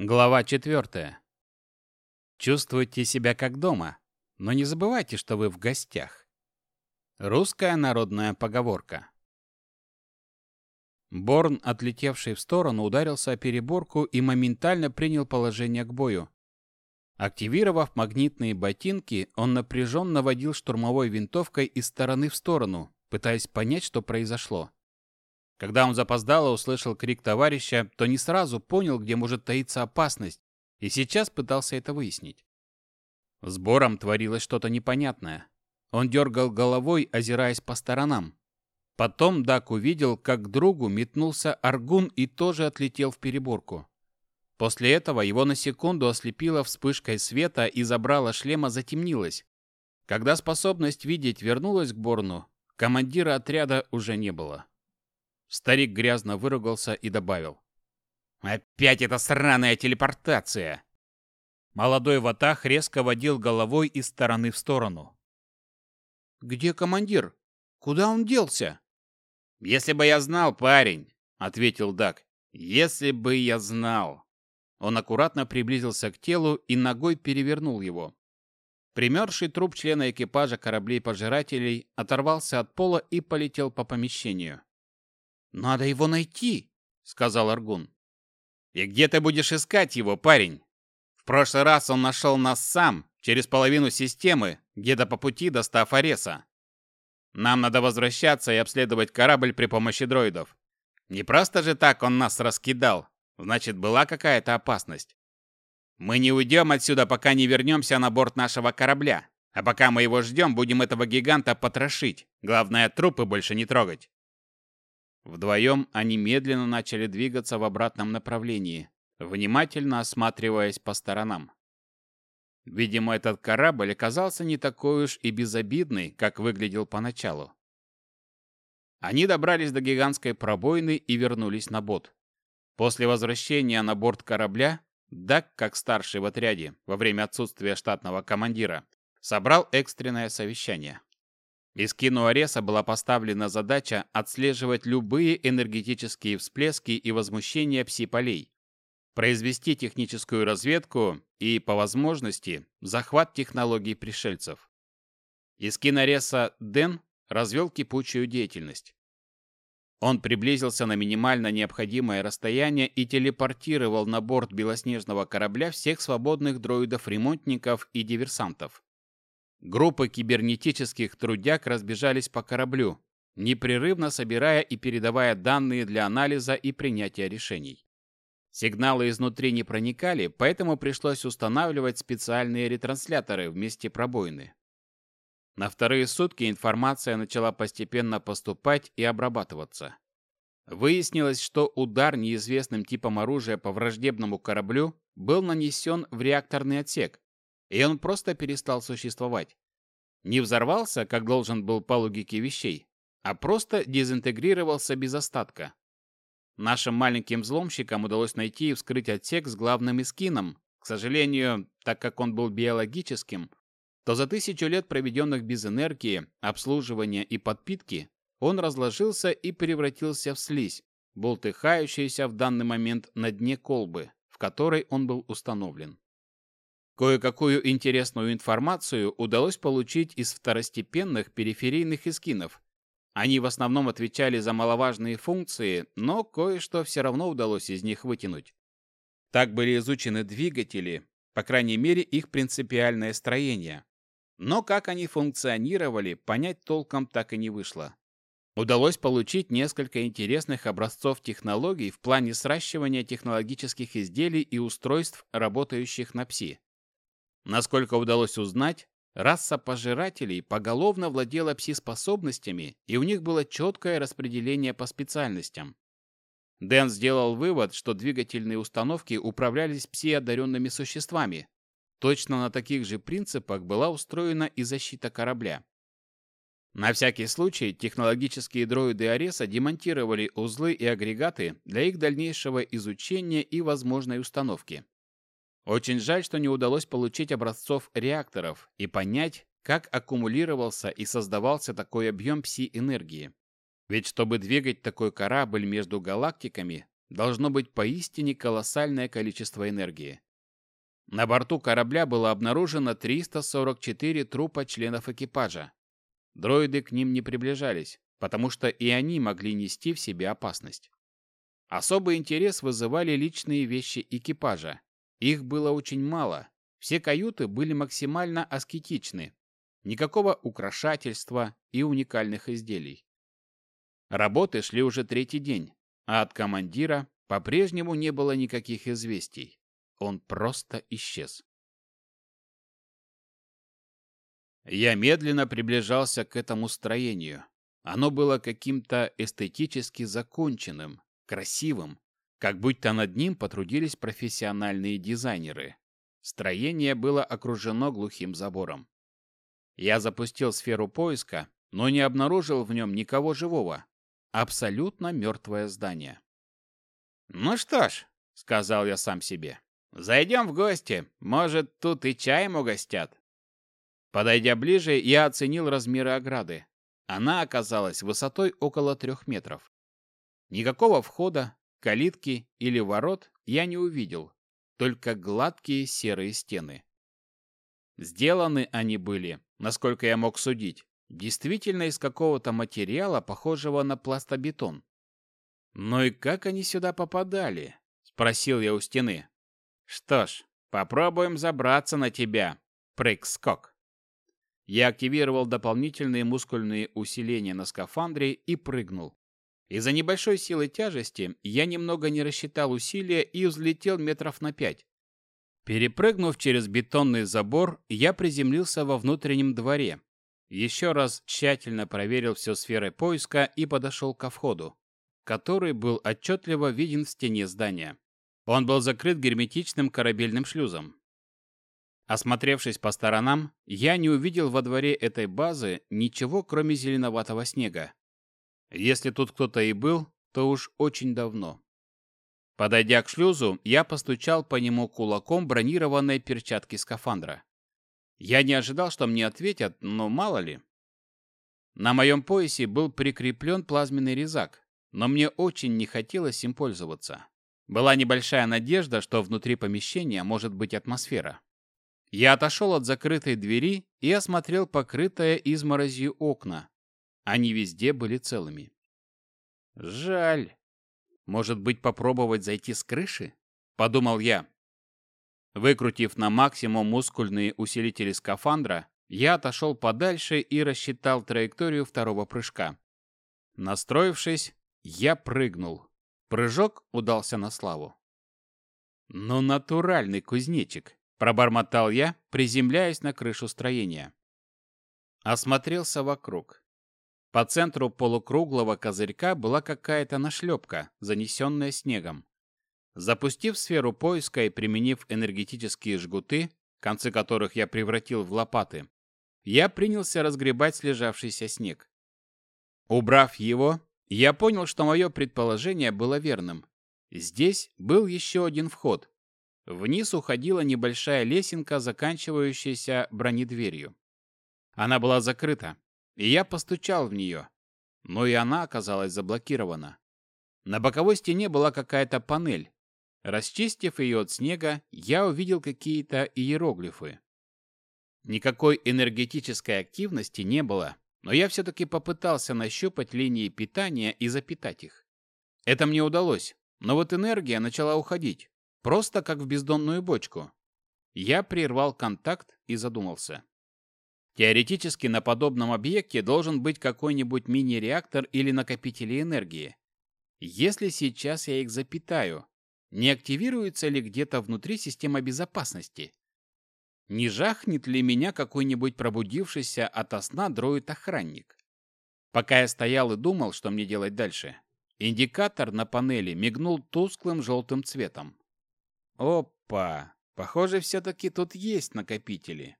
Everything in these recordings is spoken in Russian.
Глава 4. Чувствуйте себя как дома, но не забывайте, что вы в гостях. Русская народная поговорка. Борн, отлетевший в сторону, ударился о переборку и моментально принял положение к бою. Активировав магнитные ботинки, он напряженно водил штурмовой винтовкой из стороны в сторону, пытаясь понять, что произошло. Когда он запоздало услышал крик товарища, то не сразу понял, где может таиться опасность, и сейчас пытался это выяснить. С Бором творилось что-то непонятное. Он дергал головой, озираясь по сторонам. Потом Дак увидел, как к другу метнулся Аргун и тоже отлетел в переборку. После этого его на секунду ослепило вспышкой света и забрало шлема затемнилось. Когда способность видеть вернулась к Борну, командира отряда уже не было. Старик грязно выругался и добавил. «Опять эта сраная телепортация!» Молодой ватах резко водил головой из стороны в сторону. «Где командир? Куда он делся?» «Если бы я знал, парень!» — ответил Дак. «Если бы я знал!» Он аккуратно приблизился к телу и ногой перевернул его. Примерзший труп члена экипажа кораблей-пожирателей оторвался от пола и полетел по помещению. «Надо его найти», — сказал Аргун. «И где ты будешь искать его, парень? В прошлый раз он нашел нас сам, через половину системы, где-то по пути до Стафареса. Нам надо возвращаться и обследовать корабль при помощи дроидов. Не просто же так он нас раскидал, значит, была какая-то опасность. Мы не уйдем отсюда, пока не вернемся на борт нашего корабля. А пока мы его ждем, будем этого гиганта потрошить. Главное, трупы больше не трогать. Вдвоем они медленно начали двигаться в обратном направлении, внимательно осматриваясь по сторонам. Видимо, этот корабль оказался не такой уж и безобидный, как выглядел поначалу. Они добрались до гигантской пробоины и вернулись на бот. После возвращения на борт корабля, Дак, как старший в отряде, во время отсутствия штатного командира, собрал экстренное совещание. Искину Ареса была поставлена задача отслеживать любые энергетические всплески и возмущения пси-полей, произвести техническую разведку и, по возможности, захват технологий пришельцев. Искин Ареса Дэн развел кипучую деятельность. Он приблизился на минимально необходимое расстояние и телепортировал на борт белоснежного корабля всех свободных дроидов-ремонтников и диверсантов. Группы кибернетических трудяг разбежались по кораблю, непрерывно собирая и передавая данные для анализа и принятия решений. Сигналы изнутри не проникали, поэтому пришлось устанавливать специальные ретрансляторы вместе пробоины. На вторые сутки информация начала постепенно поступать и обрабатываться. Выяснилось, что удар неизвестным типом оружия по враждебному кораблю был нанесен в реакторный отсек, и он просто перестал существовать. Не взорвался, как должен был по логике вещей, а просто дезинтегрировался без остатка. Нашим маленьким взломщикам удалось найти и вскрыть отсек с главным эскином. К сожалению, так как он был биологическим, то за тысячу лет, проведенных без энергии, обслуживания и подпитки, он разложился и превратился в слизь, болтыхающуюся в данный момент на дне колбы, в которой он был установлен. Кое-какую интересную информацию удалось получить из второстепенных периферийных эскинов. Они в основном отвечали за маловажные функции, но кое-что все равно удалось из них вытянуть. Так были изучены двигатели, по крайней мере их принципиальное строение. Но как они функционировали, понять толком так и не вышло. Удалось получить несколько интересных образцов технологий в плане сращивания технологических изделий и устройств, работающих на ПСИ. Насколько удалось узнать, раса пожирателей поголовно владела пси-способностями, и у них было четкое распределение по специальностям. Дэн сделал вывод, что двигательные установки управлялись пси-одаренными существами. Точно на таких же принципах была устроена и защита корабля. На всякий случай технологические дроиды Ареса демонтировали узлы и агрегаты для их дальнейшего изучения и возможной установки. Очень жаль, что не удалось получить образцов реакторов и понять, как аккумулировался и создавался такой объем пси-энергии. Ведь чтобы двигать такой корабль между галактиками, должно быть поистине колоссальное количество энергии. На борту корабля было обнаружено 344 трупа членов экипажа. Дроиды к ним не приближались, потому что и они могли нести в себе опасность. Особый интерес вызывали личные вещи экипажа. Их было очень мало. Все каюты были максимально аскетичны. Никакого украшательства и уникальных изделий. Работы шли уже третий день, а от командира по-прежнему не было никаких известий. Он просто исчез. Я медленно приближался к этому строению. Оно было каким-то эстетически законченным, красивым, как будто над ним потрудились профессиональные дизайнеры. Строение было окружено глухим забором. Я запустил сферу поиска, но не обнаружил в нем никого живого. Абсолютно мертвое здание. «Ну что ж», — сказал я сам себе, — «зайдем в гости, может, тут и чаем угостят». Подойдя ближе, я оценил размеры ограды. Она оказалась высотой около трех метров. Никакого входа, калитки или ворот я не увидел, только гладкие серые стены. Сделаны они были, насколько я мог судить, действительно из какого-то материала, похожего на пластобетон. «Ну и как они сюда попадали?» — спросил я у стены. «Что ж, попробуем забраться на тебя, прыг-скок». Я активировал дополнительные мускульные усиления на скафандре и прыгнул. Из-за небольшой силы тяжести я немного не рассчитал усилия и взлетел метров на пять. Перепрыгнув через бетонный забор, я приземлился во внутреннем дворе. Еще раз тщательно проверил все сферы поиска и подошел ко входу, который был отчетливо виден в стене здания. Он был закрыт герметичным корабельным шлюзом. Осмотревшись по сторонам, я не увидел во дворе этой базы ничего, кроме зеленоватого снега. Если тут кто-то и был, то уж очень давно. Подойдя к шлюзу, я постучал по нему кулаком бронированной перчатки скафандра. Я не ожидал, что мне ответят, но мало ли. На моем поясе был прикреплен плазменный резак, но мне очень не хотелось им пользоваться. Была небольшая надежда, что внутри помещения может быть атмосфера. Я отошел от закрытой двери и осмотрел покрытое изморозью окна, они везде были целыми. Жаль. Может быть, попробовать зайти с крыши? Подумал я. Выкрутив на максимум мускульные усилители скафандра, я отошел подальше и рассчитал траекторию второго прыжка. Настроившись, я прыгнул. Прыжок удался на славу. «Ну, натуральный кузнечик!» – пробормотал я, приземляясь на крышу строения. Осмотрелся вокруг. По центру полукруглого козырька была какая-то нашлепка, занесенная снегом. Запустив сферу поиска и применив энергетические жгуты, концы которых я превратил в лопаты, я принялся разгребать слежавшийся снег. Убрав его, я понял, что мое предположение было верным. Здесь был еще один вход. Вниз уходила небольшая лесенка, заканчивающаяся бронедверью. Она была закрыта, и я постучал в нее, но и она оказалась заблокирована. На боковой стене была какая-то панель. Расчистив ее от снега, я увидел какие-то иероглифы. Никакой энергетической активности не было, но я все-таки попытался нащупать линии питания и запитать их. Это мне удалось, но вот энергия начала уходить, просто как в бездонную бочку. Я прервал контакт и задумался. Теоретически на подобном объекте должен быть какой-нибудь мини-реактор или накопители энергии. Если сейчас я их запитаю, не активируется ли где-то внутри система безопасности? Не жахнет ли меня какой-нибудь пробудившийся ото сна дроид-охранник? Пока я стоял и думал, что мне делать дальше, индикатор на панели мигнул тусклым желтым цветом. Опа! Похоже, все-таки тут есть накопители.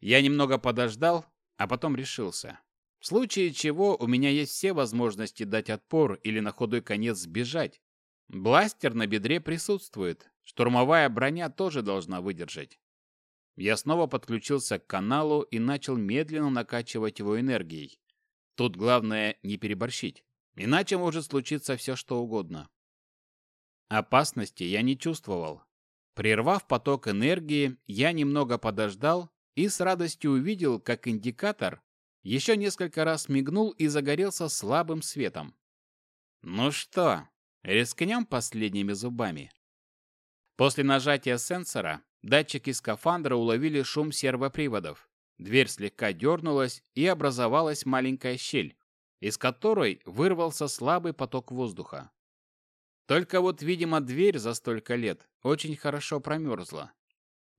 Я немного подождал, а потом решился. В случае чего у меня есть все возможности дать отпор или на худой конец сбежать. Бластер на бедре присутствует. Штурмовая броня тоже должна выдержать. Я снова подключился к каналу и начал медленно накачивать его энергией. Тут главное не переборщить, иначе может случиться все что угодно. Опасности я не чувствовал. Прервав поток энергии, я немного подождал и с радостью увидел, как индикатор еще несколько раз мигнул и загорелся слабым светом. Ну что, рискнем последними зубами? После нажатия сенсора датчики скафандра уловили шум сервоприводов. Дверь слегка дернулась, и образовалась маленькая щель, из которой вырвался слабый поток воздуха. Только вот, видимо, дверь за столько лет очень хорошо промерзла.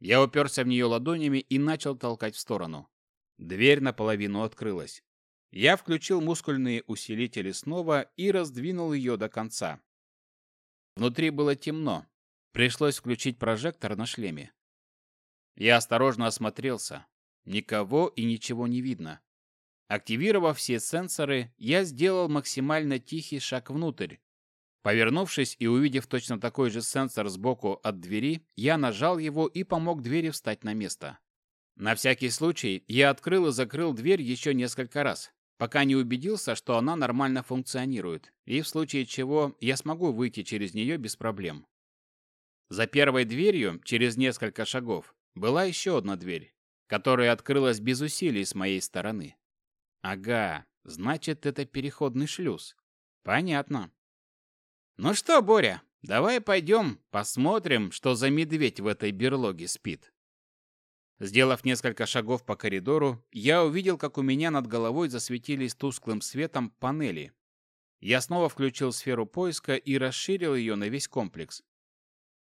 Я уперся в нее ладонями и начал толкать в сторону. Дверь наполовину открылась. Я включил мускульные усилители снова и раздвинул ее до конца. Внутри было темно. Пришлось включить прожектор на шлеме. Я осторожно осмотрелся. Никого и ничего не видно. Активировав все сенсоры, я сделал максимально тихий шаг внутрь, Повернувшись и увидев точно такой же сенсор сбоку от двери, я нажал его и помог двери встать на место. На всякий случай я открыл и закрыл дверь еще несколько раз, пока не убедился, что она нормально функционирует, и в случае чего я смогу выйти через нее без проблем. За первой дверью, через несколько шагов, была еще одна дверь, которая открылась без усилий с моей стороны. Ага, значит, это переходный шлюз. Понятно. Ну что, Боря, давай пойдем посмотрим, что за медведь в этой берлоге спит. Сделав несколько шагов по коридору, я увидел, как у меня над головой засветились тусклым светом панели. Я снова включил сферу поиска и расширил ее на весь комплекс.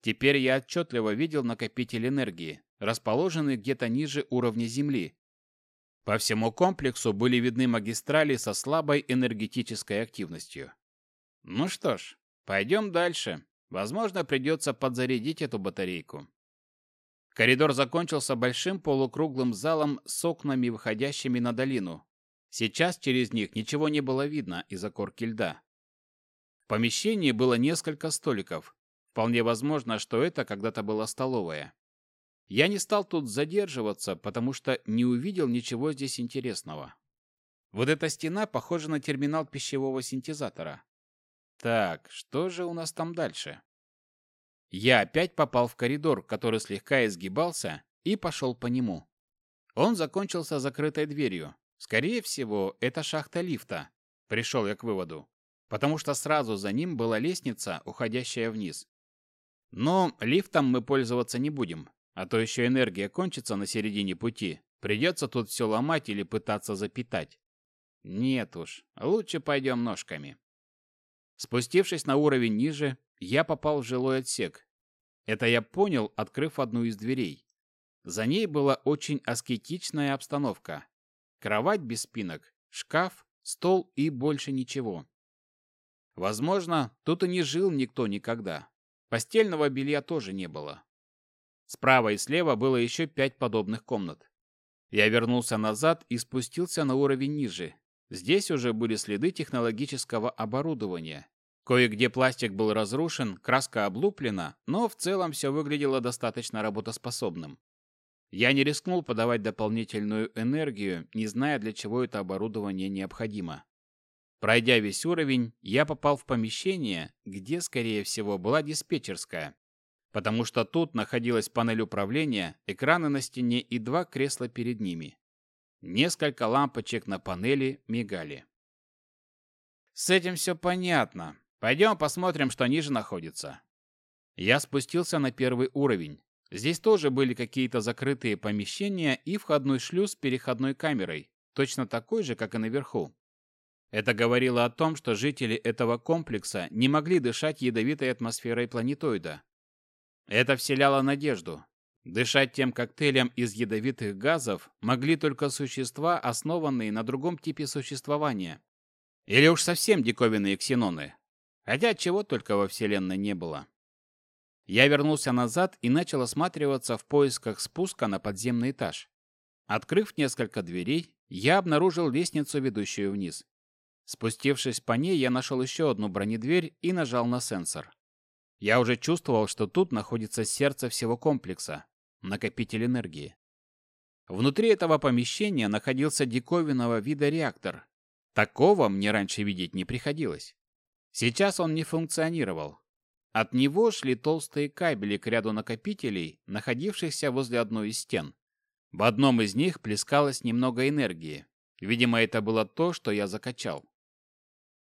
Теперь я отчетливо видел накопитель энергии, расположенный где-то ниже уровня Земли. По всему комплексу были видны магистрали со слабой энергетической активностью. Ну что ж, Пойдем дальше. Возможно, придется подзарядить эту батарейку. Коридор закончился большим полукруглым залом с окнами, выходящими на долину. Сейчас через них ничего не было видно из-за корки льда. В помещении было несколько столиков. Вполне возможно, что это когда-то была столовая. Я не стал тут задерживаться, потому что не увидел ничего здесь интересного. Вот эта стена похожа на терминал пищевого синтезатора. Так, что же у нас там дальше? Я опять попал в коридор, который слегка изгибался, и пошел по нему. Он закончился закрытой дверью. Скорее всего, это шахта лифта. Пришел я к выводу. Потому что сразу за ним была лестница, уходящая вниз. Но лифтом мы пользоваться не будем, а то еще энергия кончится на середине пути. Придется тут все ломать или пытаться запитать. Нет уж, лучше пойдем ножками. Спустившись на уровень ниже, я попал в жилой отсек. Это я понял, открыв одну из дверей. За ней была очень аскетичная обстановка. Кровать без спинок, шкаф, стол и больше ничего. Возможно, тут и не жил никто никогда. Постельного белья тоже не было. Справа и слева было еще пять подобных комнат. Я вернулся назад и спустился на уровень ниже, Здесь уже были следы технологического оборудования. Кое-где пластик был разрушен, краска облуплена, но в целом все выглядело достаточно работоспособным. Я не рискнул подавать дополнительную энергию, не зная, для чего это оборудование необходимо. Пройдя весь уровень, я попал в помещение, где, скорее всего, была диспетчерская, потому что тут находилась панель управления, экраны на стене и два кресла перед ними. Несколько лампочек на панели мигали. С этим все понятно. Пойдем посмотрим, что ниже находится. Я спустился на первый уровень. Здесь тоже были какие-то закрытые помещения и входной шлюз с переходной камерой, точно такой же, как и наверху. Это говорило о том, что жители этого комплекса не могли дышать ядовитой атмосферой планетоида. Это вселяло надежду. Дышать тем коктейлем из ядовитых газов могли только существа, основанные на другом типе существования. Или уж совсем диковинные ксеноны. Хотя чего только во Вселенной не было. Я вернулся назад и начал осматриваться в поисках спуска на подземный этаж. Открыв несколько дверей, я обнаружил лестницу, ведущую вниз. Спустившись по ней, я нашел еще одну бронедверь и нажал на сенсор. Я уже чувствовал, что тут находится сердце всего комплекса, накопитель энергии. Внутри этого помещения находился диковинного вида реактор. Такого мне раньше видеть не приходилось. Сейчас он не функционировал. От него шли толстые кабели к ряду накопителей, находившихся возле одной из стен. В одном из них плескалось немного энергии. Видимо, это было то, что я закачал.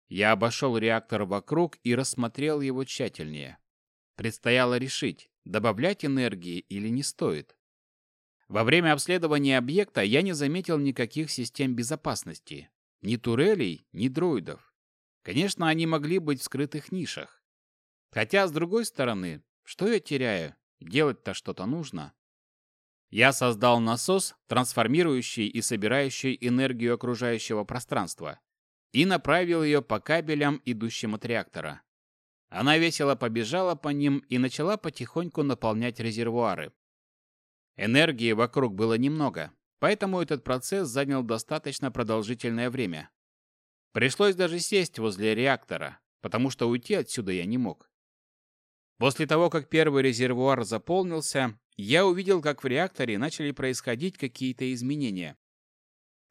Я обошел реактор вокруг и рассмотрел его тщательнее. Предстояло решить, добавлять энергии или не стоит. Во время обследования объекта я не заметил никаких систем безопасности. Ни турелей, ни дроидов. Конечно, они могли быть в скрытых нишах. Хотя, с другой стороны, что я теряю? Делать-то что-то нужно. Я создал насос, трансформирующий и собирающий энергию окружающего пространства, и направил ее по кабелям, идущим от реактора. Она весело побежала по ним и начала потихоньку наполнять резервуары. Энергии вокруг было немного, поэтому этот процесс занял достаточно продолжительное время. Пришлось даже сесть возле реактора, потому что уйти отсюда я не мог. После того, как первый резервуар заполнился, я увидел, как в реакторе начали происходить какие-то изменения.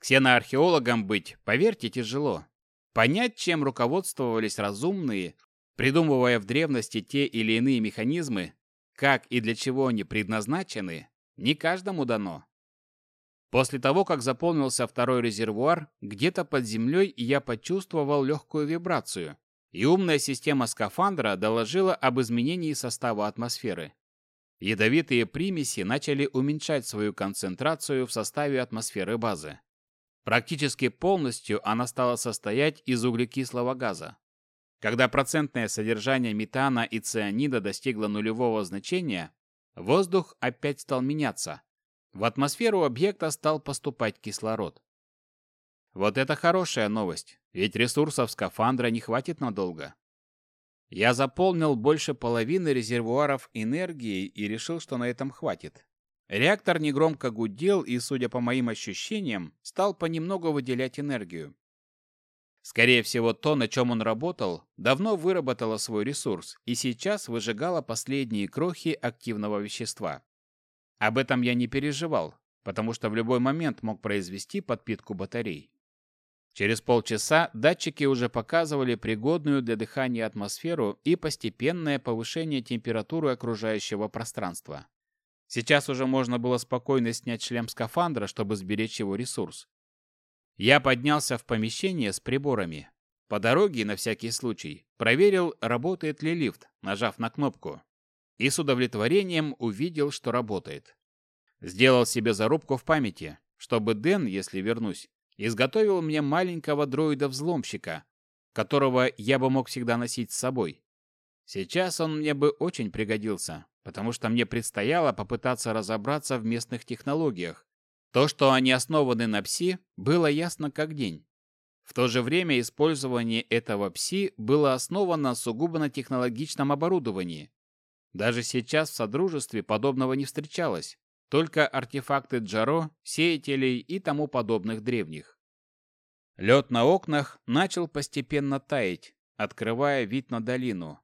Ксеноархеологам быть, поверьте, тяжело. Понять, чем руководствовались разумные, придумывая в древности те или иные механизмы, как и для чего они предназначены, не каждому дано. После того, как заполнился второй резервуар, где-то под землей я почувствовал легкую вибрацию, и умная система скафандра доложила об изменении состава атмосферы. Ядовитые примеси начали уменьшать свою концентрацию в составе атмосферы базы. Практически полностью она стала состоять из углекислого газа. Когда процентное содержание метана и цианида достигло нулевого значения, воздух опять стал меняться. В атмосферу объекта стал поступать кислород. Вот это хорошая новость, ведь ресурсов скафандра не хватит надолго. Я заполнил больше половины резервуаров энергии и решил, что на этом хватит. Реактор негромко гудел и, судя по моим ощущениям, стал понемногу выделять энергию. Скорее всего, то, на чем он работал, давно выработало свой ресурс и сейчас выжигало последние крохи активного вещества. Об этом я не переживал, потому что в любой момент мог произвести подпитку батарей. Через полчаса датчики уже показывали пригодную для дыхания атмосферу и постепенное повышение температуры окружающего пространства. Сейчас уже можно было спокойно снять шлем скафандра, чтобы сберечь его ресурс. Я поднялся в помещение с приборами. По дороге, на всякий случай, проверил, работает ли лифт, нажав на кнопку. И с удовлетворением увидел, что работает. Сделал себе зарубку в памяти, чтобы Дэн, если вернусь, изготовил мне маленького дроида-взломщика, которого я бы мог всегда носить с собой. Сейчас он мне бы очень пригодился, потому что мне предстояло попытаться разобраться в местных технологиях. То, что они основаны на ПСИ, было ясно как день. В то же время использование этого ПСИ было основано сугубо на технологичном оборудовании. Даже сейчас в Содружестве подобного не встречалось. Только артефакты Джаро, сеятелей и тому подобных древних. Лед на окнах начал постепенно таять, открывая вид на долину.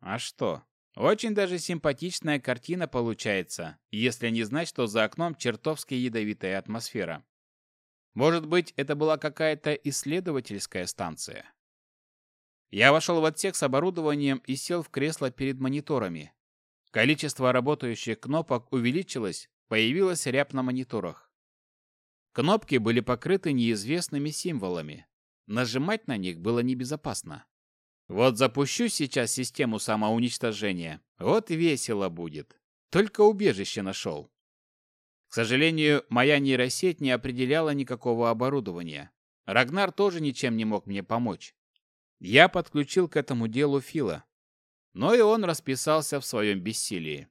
А что? Очень даже симпатичная картина получается, если не знать, что за окном чертовски ядовитая атмосфера. Может быть, это была какая-то исследовательская станция. Я вошел в отсек с оборудованием и сел в кресло перед мониторами. Количество работающих кнопок увеличилось, появилась рябь на мониторах. Кнопки были покрыты неизвестными символами. Нажимать на них было небезопасно. Вот запущу сейчас систему самоуничтожения, вот весело будет. Только убежище нашел. К сожалению, моя нейросеть не определяла никакого оборудования. Рагнар тоже ничем не мог мне помочь. Я подключил к этому делу Фила, но и он расписался в своем бессилии.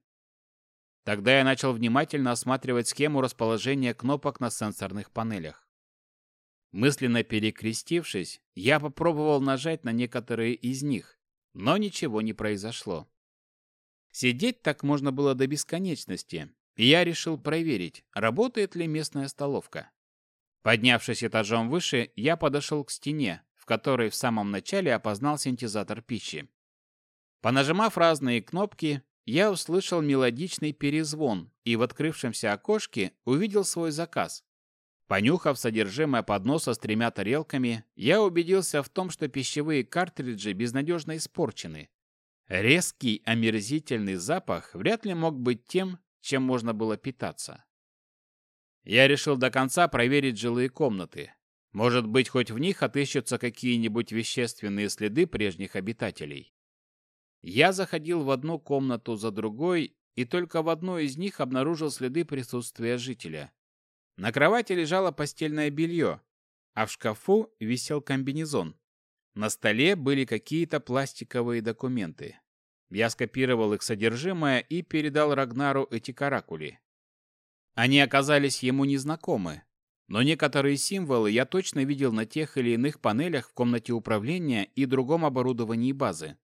Тогда я начал внимательно осматривать схему расположения кнопок на сенсорных панелях. Мысленно перекрестившись, я попробовал нажать на некоторые из них, но ничего не произошло. Сидеть так можно было до бесконечности, и я решил проверить, работает ли местная столовка. Поднявшись этажом выше, я подошел к стене, в которой в самом начале опознал синтезатор пищи. Понажимав разные кнопки, я услышал мелодичный перезвон и в открывшемся окошке увидел свой заказ. Понюхав содержимое подноса с тремя тарелками, я убедился в том, что пищевые картриджи безнадежно испорчены. Резкий, омерзительный запах вряд ли мог быть тем, чем можно было питаться. Я решил до конца проверить жилые комнаты. Может быть, хоть в них отыщутся какие-нибудь вещественные следы прежних обитателей. Я заходил в одну комнату за другой, и только в одной из них обнаружил следы присутствия жителя. На кровати лежало постельное белье, а в шкафу висел комбинезон. На столе были какие-то пластиковые документы. Я скопировал их содержимое и передал Рагнару эти каракули. Они оказались ему незнакомы, но некоторые символы я точно видел на тех или иных панелях в комнате управления и другом оборудовании базы.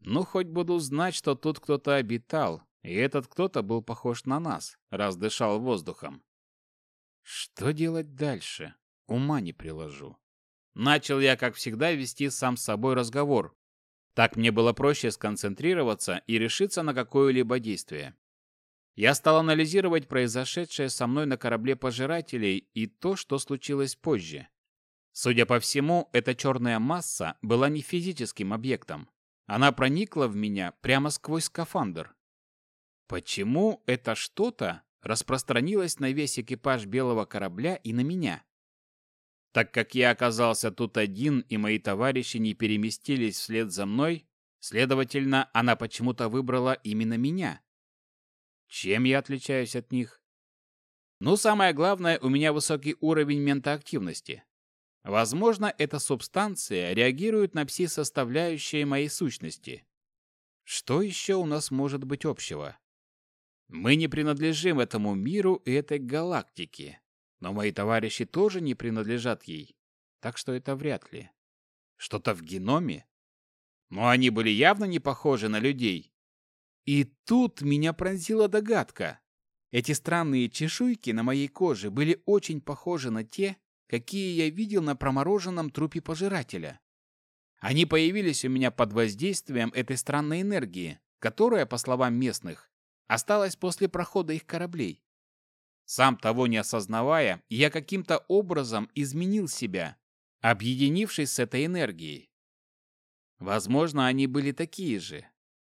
Ну, хоть буду знать, что тут кто-то обитал, и этот кто-то был похож на нас, раз дышал воздухом. Что делать дальше? Ума не приложу. Начал я, как всегда, вести сам с собой разговор. Так мне было проще сконцентрироваться и решиться на какое-либо действие. Я стал анализировать произошедшее со мной на корабле пожирателей и то, что случилось позже. Судя по всему, эта черная масса была не физическим объектом. Она проникла в меня прямо сквозь скафандр. Почему это что-то распространилось на весь экипаж белого корабля и на меня? Так как я оказался тут один и мои товарищи не переместились вслед за мной, следовательно, она почему-то выбрала именно меня. Чем я отличаюсь от них? Ну, самое главное, у меня высокий уровень ментоактивности. Возможно, эта субстанция реагирует на пси-составляющие моей сущности. Что еще у нас может быть общего? Мы не принадлежим этому миру и этой галактике, но мои товарищи тоже не принадлежат ей, так что это вряд ли. Что-то в геноме? Но они были явно не похожи на людей. И тут меня пронзила догадка. Эти странные чешуйки на моей коже были очень похожи на те, какие я видел на промороженном трупе пожирателя. Они появились у меня под воздействием этой странной энергии, которая, по словам местных, осталась после прохода их кораблей. Сам того не осознавая, я каким-то образом изменил себя, объединившись с этой энергией. Возможно, они были такие же.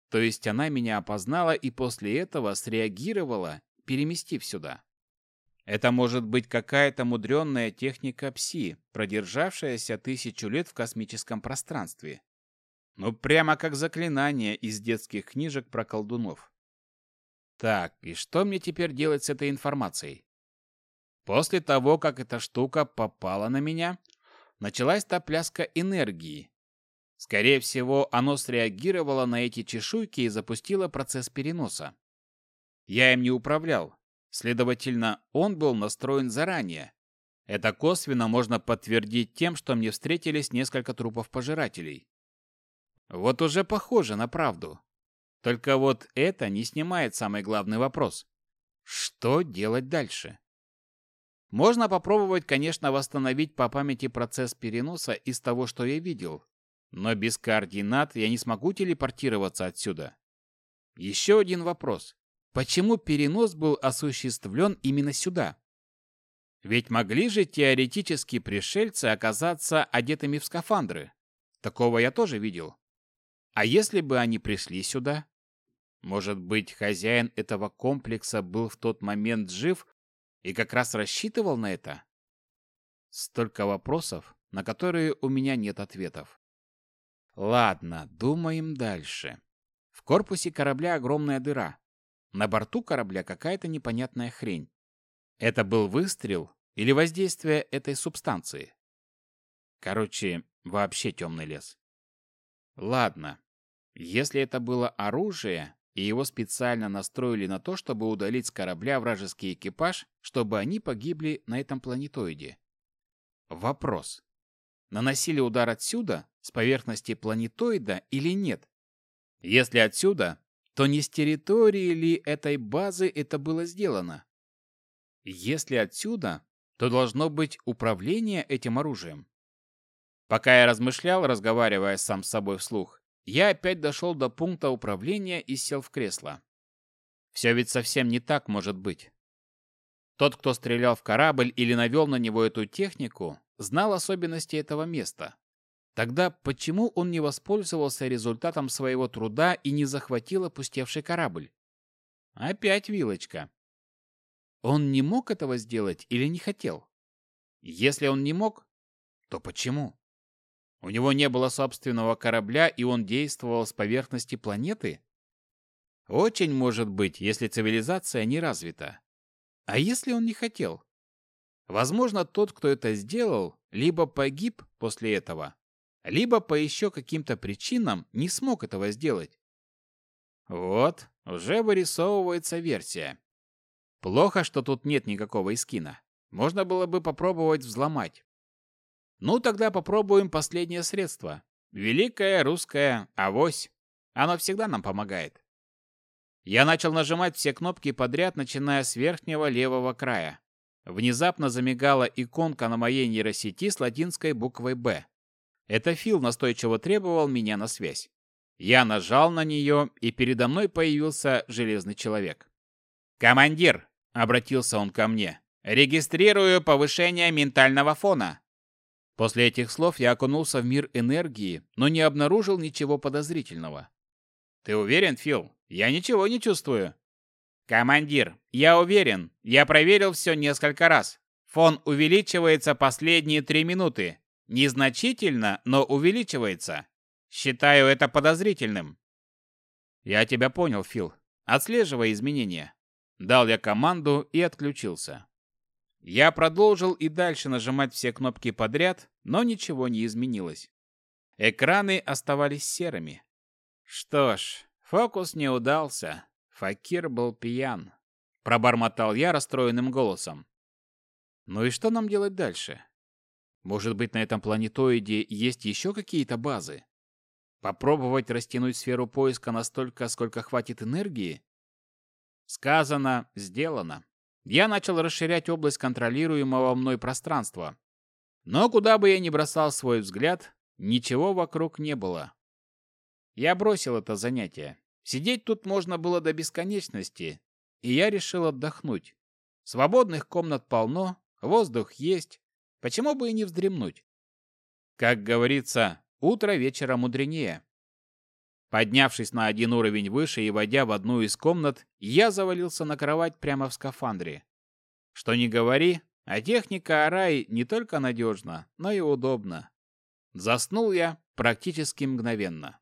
То есть она меня опознала и после этого среагировала, переместив сюда. Это может быть какая-то мудренная техника пси, продержавшаяся тысячу лет в космическом пространстве. Ну, прямо как заклинание из детских книжек про колдунов. Так, и что мне теперь делать с этой информацией? После того, как эта штука попала на меня, началась та пляска энергии. Скорее всего, оно среагировало на эти чешуйки и запустило процесс переноса. Я им не управлял, Следовательно, он был настроен заранее. Это косвенно можно подтвердить тем, что мне встретились несколько трупов пожирателей. Вот уже похоже на правду. Только вот это не снимает самый главный вопрос. Что делать дальше? Можно попробовать, конечно, восстановить по памяти процесс переноса из того, что я видел. Но без координат я не смогу телепортироваться отсюда. Еще один вопрос. Почему перенос был осуществлен именно сюда? Ведь могли же теоретически пришельцы оказаться одетыми в скафандры. Такого я тоже видел. А если бы они пришли сюда? Может быть, хозяин этого комплекса был в тот момент жив и как раз рассчитывал на это? Столько вопросов, на которые у меня нет ответов. Ладно, думаем дальше. В корпусе корабля огромная дыра. На борту корабля какая-то непонятная хрень. Это был выстрел или воздействие этой субстанции? Короче, вообще темный лес. Ладно, если это было оружие, и его специально настроили на то, чтобы удалить с корабля вражеский экипаж, чтобы они погибли на этом планетоиде. Вопрос. Наносили удар отсюда, с поверхности планетоида или нет? Если отсюда, то не с территории ли этой базы это было сделано? Если отсюда, то должно быть управление этим оружием. Пока я размышлял, разговаривая сам с собой вслух, я опять дошел до пункта управления и сел в кресло. Все ведь совсем не так может быть. Тот, кто стрелял в корабль или навел на него эту технику, знал особенности этого места. Тогда почему он не воспользовался результатом своего труда и не захватил опустевший корабль? Опять вилочка. Он не мог этого сделать или не хотел? Если он не мог, то почему? У него не было собственного корабля, и он действовал с поверхности планеты? Очень может быть, если цивилизация не развита. А если он не хотел? Возможно, тот, кто это сделал, либо погиб после этого, либо по еще каким-то причинам не смог этого сделать. Вот, уже вырисовывается версия. Плохо, что тут нет никакого искина. Можно было бы попробовать взломать. Ну, тогда попробуем последнее средство. Великая русская авось. Оно всегда нам помогает. Я начал нажимать все кнопки подряд, начиная с верхнего левого края. Внезапно замигала иконка на моей нейросети с латинской буквой «Б». Это Фил настойчиво требовал меня на связь. Я нажал на нее, и передо мной появился железный человек. «Командир!» — обратился он ко мне. «Регистрирую повышение ментального фона». После этих слов я окунулся в мир энергии, но не обнаружил ничего подозрительного. «Ты уверен, Фил? Я ничего не чувствую». «Командир, я уверен. Я проверил все несколько раз. Фон увеличивается последние три минуты. Незначительно, но увеличивается. Считаю это подозрительным». «Я тебя понял, Фил. Отслеживай изменения». Дал я команду и отключился. Я продолжил и дальше нажимать все кнопки подряд, но ничего не изменилось. Экраны оставались серыми. Что ж, фокус не удался. Факир был пьян. Пробормотал я расстроенным голосом. Ну и что нам делать дальше? Может быть, на этом планетоиде есть еще какие-то базы? Попробовать растянуть сферу поиска настолько, сколько хватит энергии? Сказано, сделано. Я начал расширять область контролируемого мной пространства. Но куда бы я ни бросал свой взгляд, ничего вокруг не было. Я бросил это занятие. Сидеть тут можно было до бесконечности, и я решил отдохнуть. Свободных комнат полно, воздух есть, почему бы и не вздремнуть? Как говорится, утро вечера мудренее. Поднявшись на один уровень выше и войдя в одну из комнат, я завалился на кровать прямо в скафандре. Что ни говори, а техника Арай не только надежна, но и удобна. Заснул я практически мгновенно.